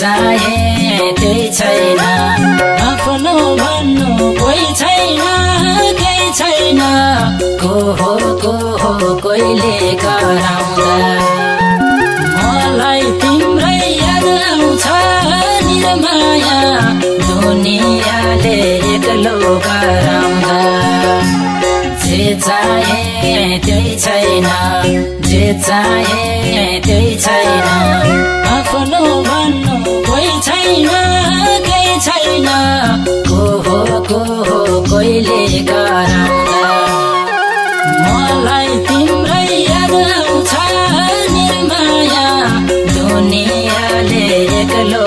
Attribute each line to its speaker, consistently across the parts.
Speaker 1: चाहे त्यही छैन। आफ्नो भन्नु कोही छैन केही छैन। को हो को हो कोहीले कराउँदा। मलाई तिम्रै याद आउँछ निर्माया। दुनियाँले एक्लो गराउँदा जे चाहे त्यही छैन जे चाहे त्यही छैन। गराउँदा मलाई तिम्रै याद दुनियाँले एक्लो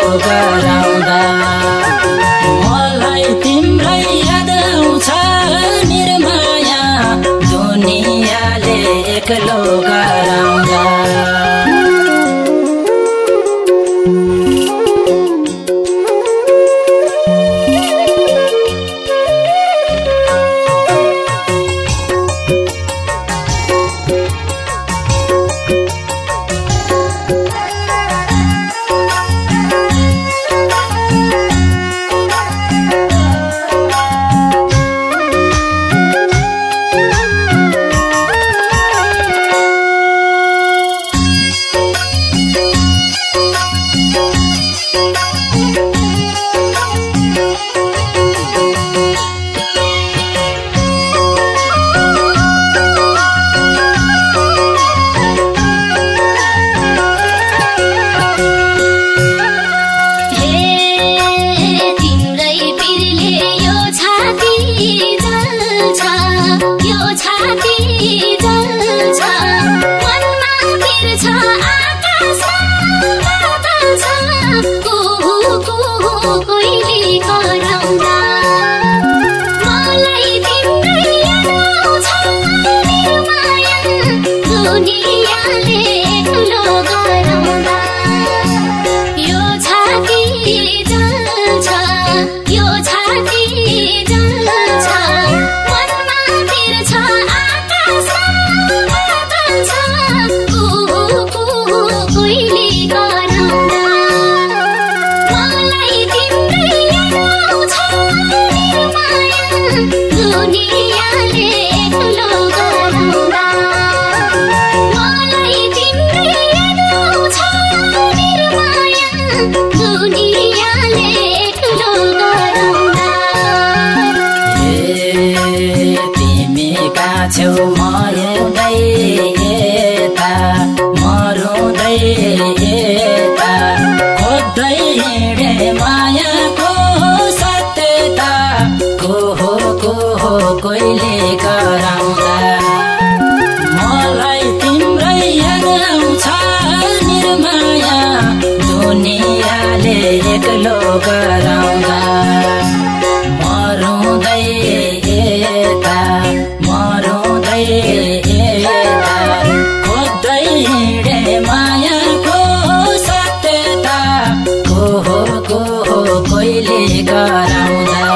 Speaker 1: एक्लो गराउँदा कोहीले मलाई तिम्रै याद निर्माया दुनियाँले एक्लो गराउँदा मरुँदै यता हिँडे मायाको सत्यता। गराउँदा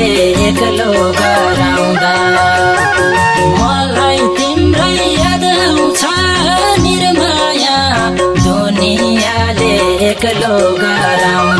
Speaker 1: दुनियाँले एक्लो गराउँदा मलाई तिम्रै याद आउँछ निर्माया। दुनियाँले एक्लो गराउँदा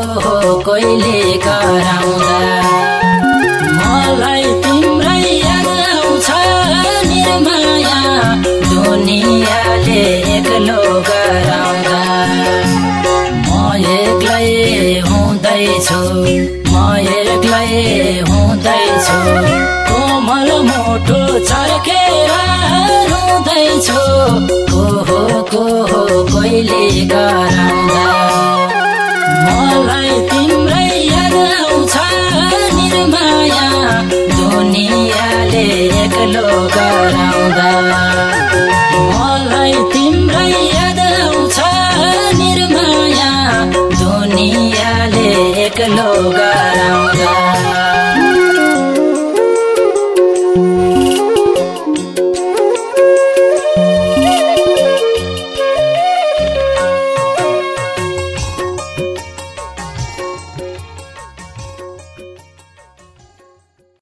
Speaker 1: हो को हो कोइले कराउँदा। मलाई तिम्रै याद आउँछ निर्माया दुनियाँले एक्लो गराउँदा। म एक्लै हुँदैछु म एक्लै हुँदैछु। कोमल मुटु छर्केर रुँदैछु। को हो को हो कोइले गराउँदा। मलाई तिम्रै